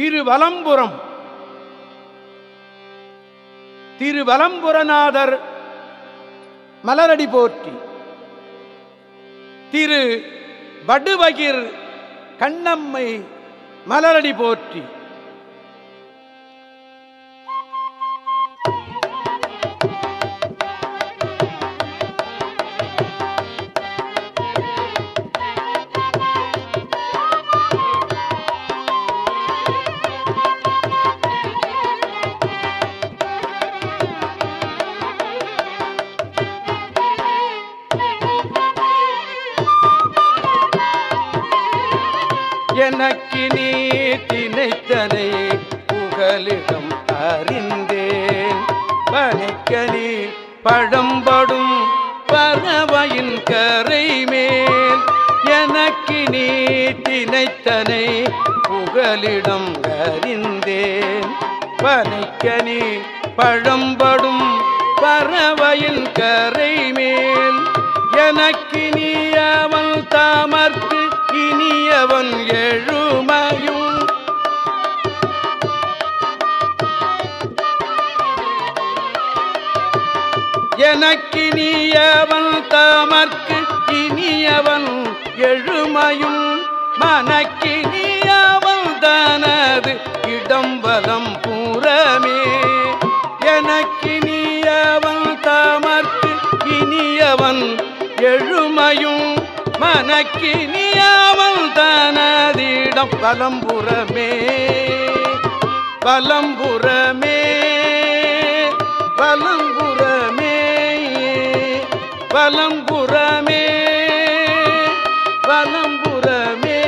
திருவலம்புரம். திருவலம்புரநாதர் மலரடி போற்றி. திரு வடுவகிர் கண்ணம்மை மலரடி போற்றி. பனிக்கனி பழம்படும் பறவையின் கரை மேல் எனக்கு நீ திணைத்தனை புகலிடம் அறிந்தேன். பனைக்கனி பழம்படும் பறவையின் கரை மேல் எனக்கு நீ அவன் தாமர்க்கு இனியவன் எழு எனக்கு நீயவன் இனியவன் எழுமையும் மனக்கினியவன் நீயவன் தனது இடம்பலம் பூரமே. எனக்கினியவன் நீயவன் இனியவன் எழுமையும் மனக்கினியவன் நீயவன் தனதிடம் பலம்புறமே பலம்புறமே பலம் வலம்புறமே வலம்புறமே.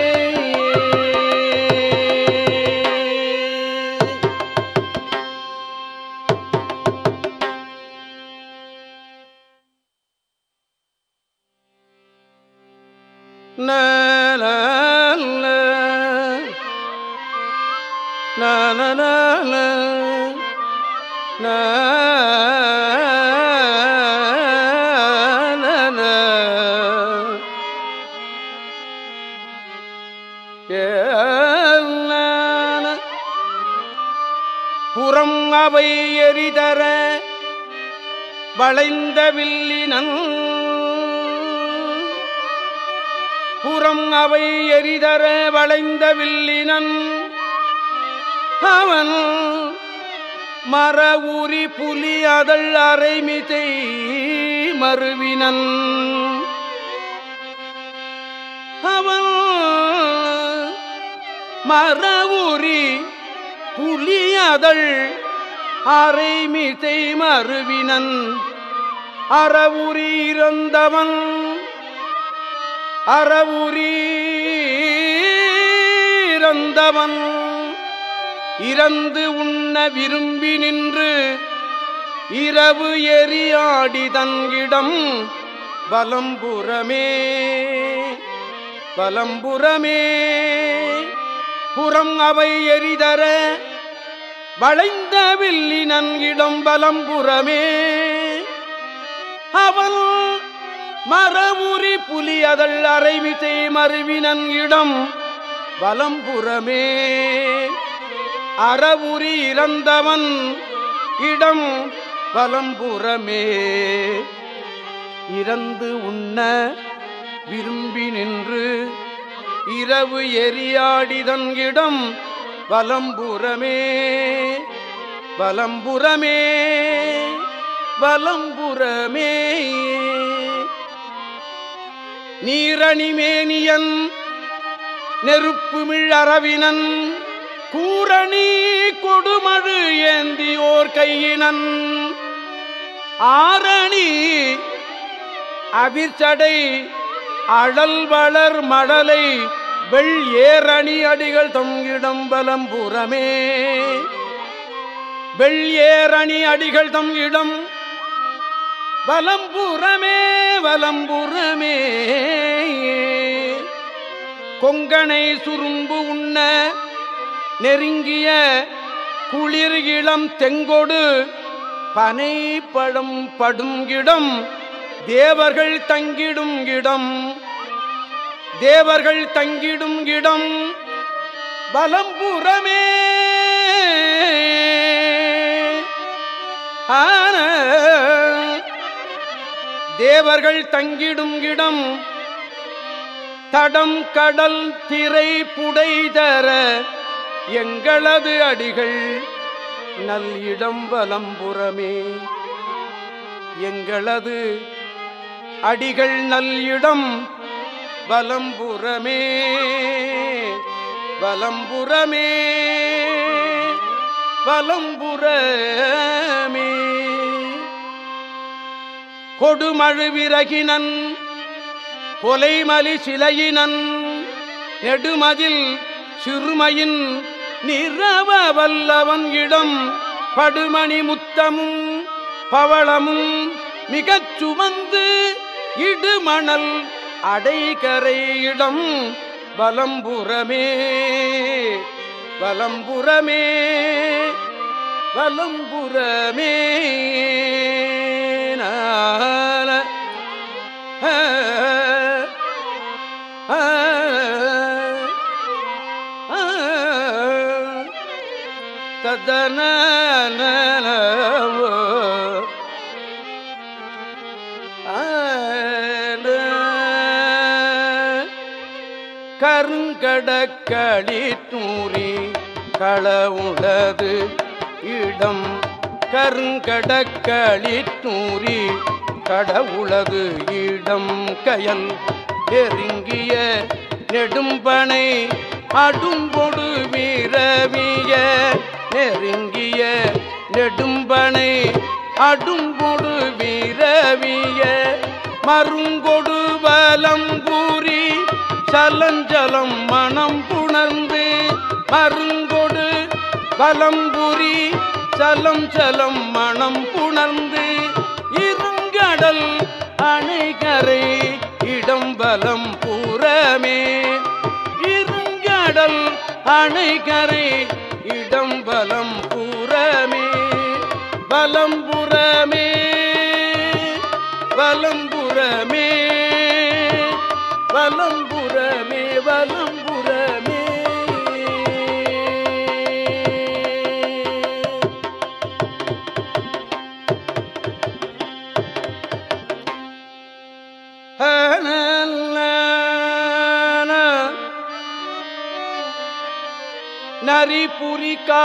நல நல நல பாவை எரிதர வளைந்த வில்லினன். புறம் அவை எரிதர வளைந்த வில்லினன். அவன் மர உரி புலி அதழ் அரைமிசை மறுவினன் அவன் மர உரி புலி அதழ் அரைமிசை மறுவினன் அறவுரி இறந்தவன் இறந்து உண்ண விரும்பி நின்று இரவு எரியாடி தங்கிடம் பலம்புறமே பலம்புறமே புறம் அவை எரிதர வளைந்த வில்லி நன்கிடம் பலம்புறமே அவள் மரமுறி புலி அதள் அரைவிசை மறுவினன் இடம் பலம்புறமே அறவுரி இறந்தவன் இடம் பலம்புறமே இறந்து உண்ண விரும்பி நின்று இரவு எரியாடிதன் இடம் வலம்புறமே வலம்புறமே வலம்புறமே. நீரணிமேனியன் நெருப்புமிழ் அரவினன் கூரணி கொடுமழு ஏந்தியோர் கையினன். ஆரணி அவிர்ச்சடை அழல் வளர் மடலை வெள் ஏரணி அடிகள் தொங்கிடம் பலம் புறமே. வெள் ஏரணி அடிகள் தம் இடம் வலம்புறமே வலம்புறமே. கொங்கனை சுரும்பு உண்ண நெருங்கிய குளிர் இளம் தெங்கொடு பனை பழம் படும் தேவர்கள் தங்கிடும் இடம். தேவர்கள் தங்கிடும் இடம் வலம்புறமே. ஆன தேவர்கள் தங்கிடும் இடம் தடம் கடல் திரை புடைதர எங்களது அடிகள் நல் இடம் வலம்புறமே. எங்களது அடிகள் நல் இடம் வலம்புறமே வலம்புறமே வலம்புறமே. கொடுமழு விறகினன் கொலைமலி சிலையினன் நெடுமதில் சிறுமையின் நிறவ வல்லவன் இடம் படுமணி முத்தமும் பவளமும் மிகச் சுமந்து இடுமணல் அடைகரையிடம் வலம்புறமே வலம்புறமே வலம்புறமே. நால கருங்கடக்களி தூரி களவுளது இடம் கருங்கடக்களி தூரி கடவுளது இடம் கயல் நெருங்கிய நெடும்பனை அடும்பொடு வீரவிய நெருங்கிய நெடும்பனை அடும்பொடு வீரவிய மருங்கொடு வலம் கூறி சலஞ்சலம் மனம் புணர்ந்து மருங்கொடு பலம்புரி சலம் சலம் மனம் புணர்ந்து இருங்கடல் அணைகரை இடம் வலம் புறமே இருங்கடல் அணைகரை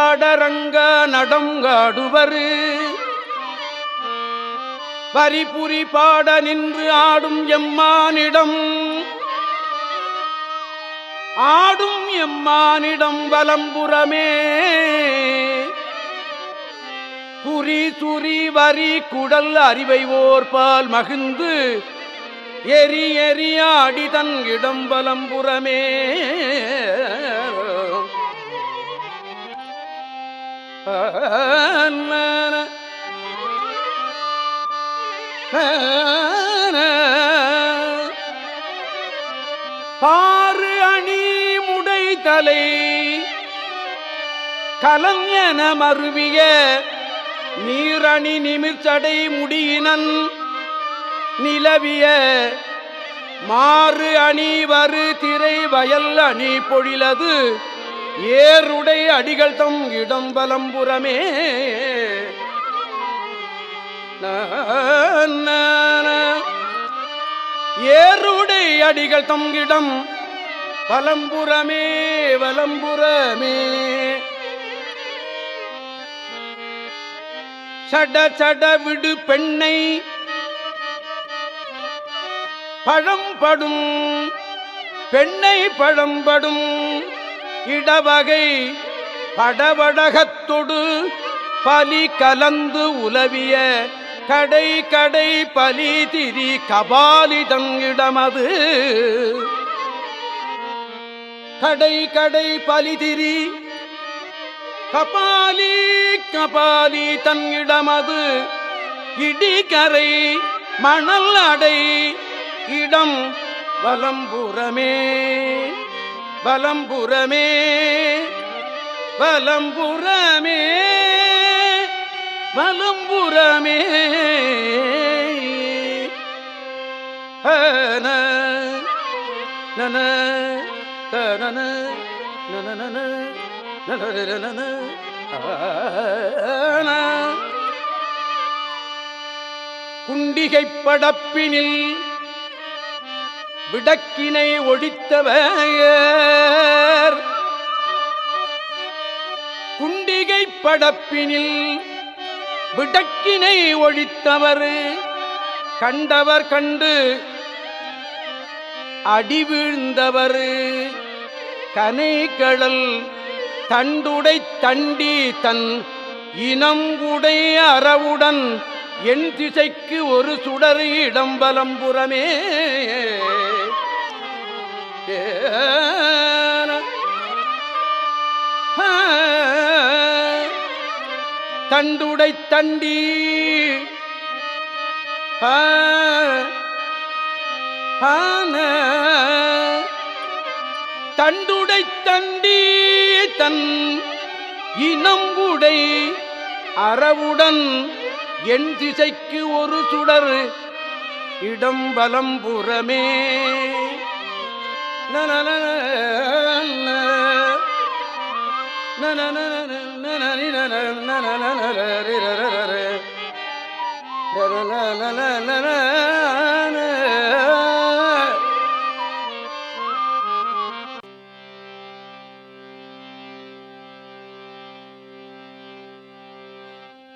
நரிபுரி காடரங்க நடங்காடுவரு வரிபுரி பாட நின்று ஆடும் எம்மானிடம். ஆடும் எம்மானிடம் வலம்புறமே. புரி சுரி வரி குடல் அறிவை ஓர்பால் மகிழ்ந்து எரி எரியாடி தன் இடம் வலம்புறமே. பாரு அணி முடை தலை கலஞன மருவிய நீரணி நிமிர்ச்சடை முடியினன் நிலவிய மாறு அணி வரு திரை வயல் அணி பொழிலது. ஏருடை அடிகள் தம் இடம் பலம்புறமே ஏருடை அடிகள் தம் இடம் பலம்புறமே வலம்புறமே. சட சட விடு பெண்ணை. பழம்படும் பெண்ணை பழம்படும் இடவகை படவடகத்தொடு பலி கலந்து உலவிய கடை கடை பலி திரி கபாலிதங்கிடமது கடை கடை பலிதிரி கபாலி கபாலி தன்னிடமது இடிகரை மணல் அடை இடம் வலம்புறமே வலம்புறமே வலம்புறமே வலம்புறமே ஹன நன தனன நன நன ஆன குண்டிகைப் படப்பினில் விடக்கினை ஒழித்தவர். குண்டிகை படப்பினில் விடக்கினை ஒழித்தவர். கண்டவர் கண்டு அடி வீழ்ந்தவர். கனைகளல் தண்டுடை தண்டி தன் இனம் உடை அறவுடன் என் திசைக்கு ஒரு சுடர் இடம்பலம்புறமே தண்டுடை தண்டி. தண்டுடை தண்டி தன் இனம் உடை அறவுடன் என் திசைக்கு ஒரு சுடர் இடம் பலம்புறமே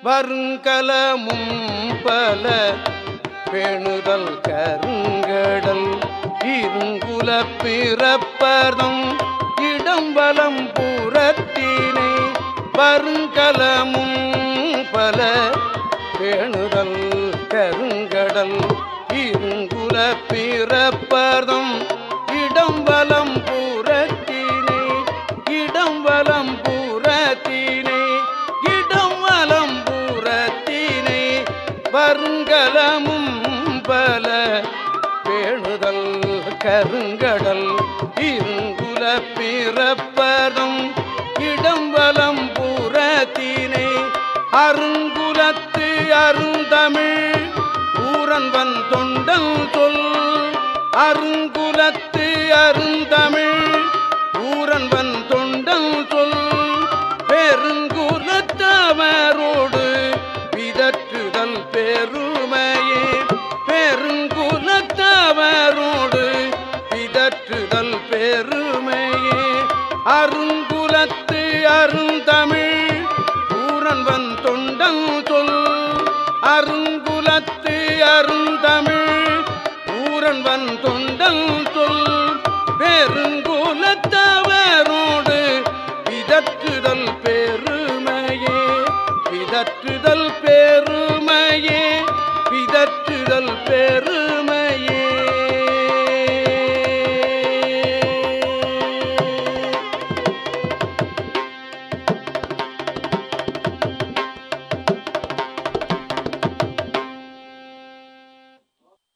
வருங்கலமும் பல பேணுதல் கருங்கடல் இருங்குல பிறப்பதும் இடம்பலம் புறத்தினை வருங்கலமும் பல பேணுதல் கருங்கடல் இருங்குல பிறப்பதும் இடம்பலம் புறத்தினை இடம்பலம் புறத்தினை இடம்பலம் புறத்தினை வருங்கலமும் கருங்கடல் இருங்குல பிறப்பதும் இடம்பலம் புறத்தினை அருங்குலத்து அருந்தமிழ் ஊரன்வன் தொண்டன் சொல். அருங்குலத்து அருந்தமிழ் ஊரன்வன் தொண்டன் சொல் பெருங்குலத்தவரோடு